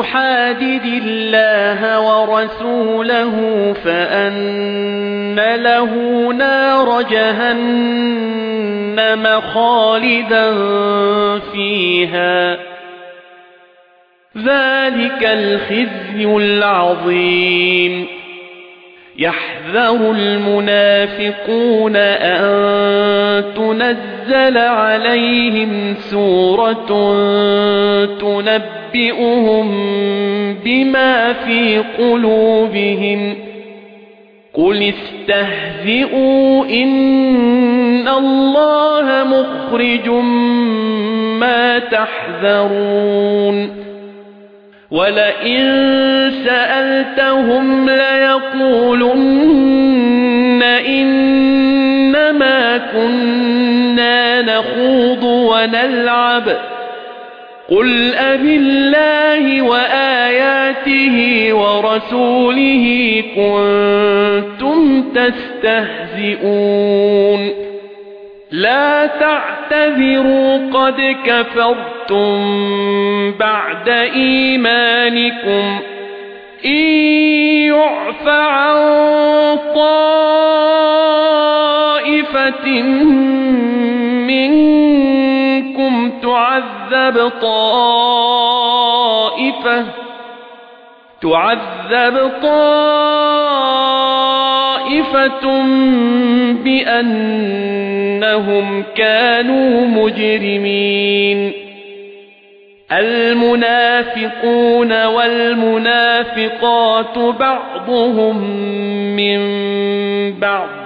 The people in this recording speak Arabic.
يحادد الله ورسوله فأن له نار جهنم خالدا فيها. ذلك الخزي العظيم. يحذر المنافقون أن تنزل عليهم سورة تنبئهم بما في قلوبهم. قل استهزئوا إن الله مخرج ما تحذرون. ولئن سألتهم ليقولن كنا نخوض ونلعب. قل أب الله وآياته ورسوله كنتم تستهزئون. لا تعتذروا قد كفرتم بعد إيمانكم. إن يعف عن طائفة منكم تعذب طائفة تعذب طائفة بأنهم كانوا مجرمين المنافقون والمنافقات بعضهم من بعض